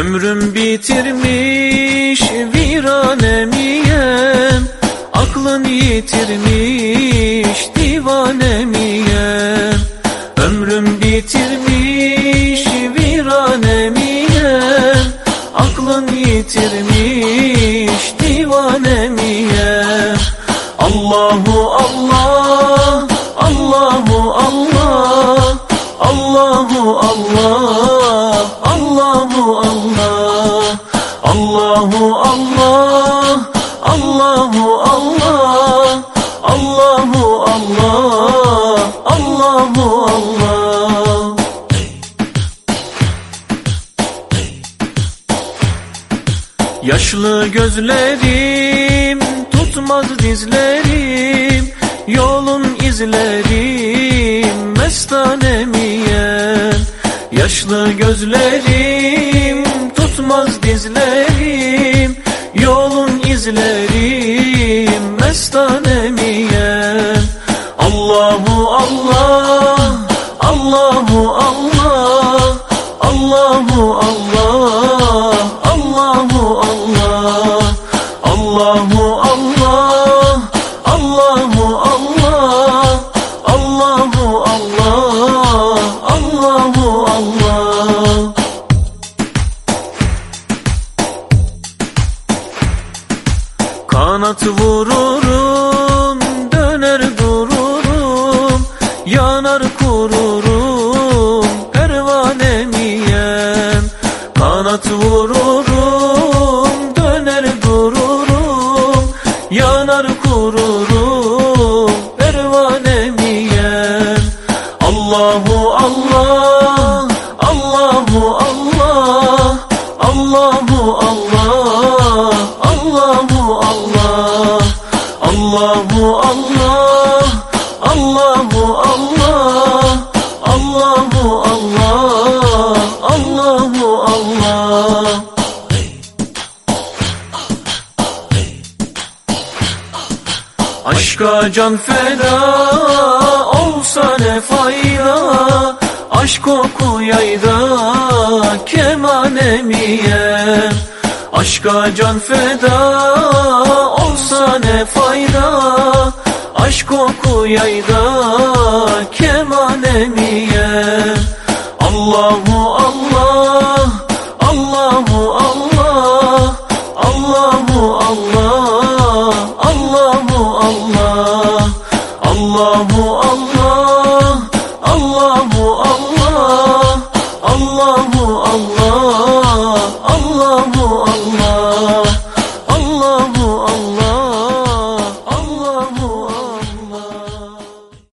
Ömrüm bitirmiş viranemiyen Aklın yitirmiş divanemiyen Ömrüm bitirmiş viranemiyen Aklın yitirmiş divanemiyen Allahu Allah, Allahu Allah, Allahu Allah, Allahu Allah, Allahu Allah, Allahu Allah. Yaşlı gözlerim tutmaz dizlerim Yolun izlerim mestanemiyen Yaşlı gözlerim tutmaz dizlerim Yolun izlerim mestanemiyen Allahu Allah, Allahu Allah, Allahu Allah, Allahu Allah, Allahu Allah, Allahu Allah, Kanat vururum, döner dururum, yanar kururum, pervanemiyem. Kanat vururum, döner dururum, yanar kururum, pervanemiyem. Allahu Allah, Allahu Allah, Allahu Allah, Allahu Allah, Allahu Allah. Aşka can feda olsa ne fayda? Aşk oku yayda kemanemiye Aşka can feda olsa ne fayda Aşk oku yayda kemanemiye Allahu Allah, Allahu Allah, Allahu Allah, Allahu Allah, Allahu Allah, Allahu Allah, Allahu Allah, Allahu Allah.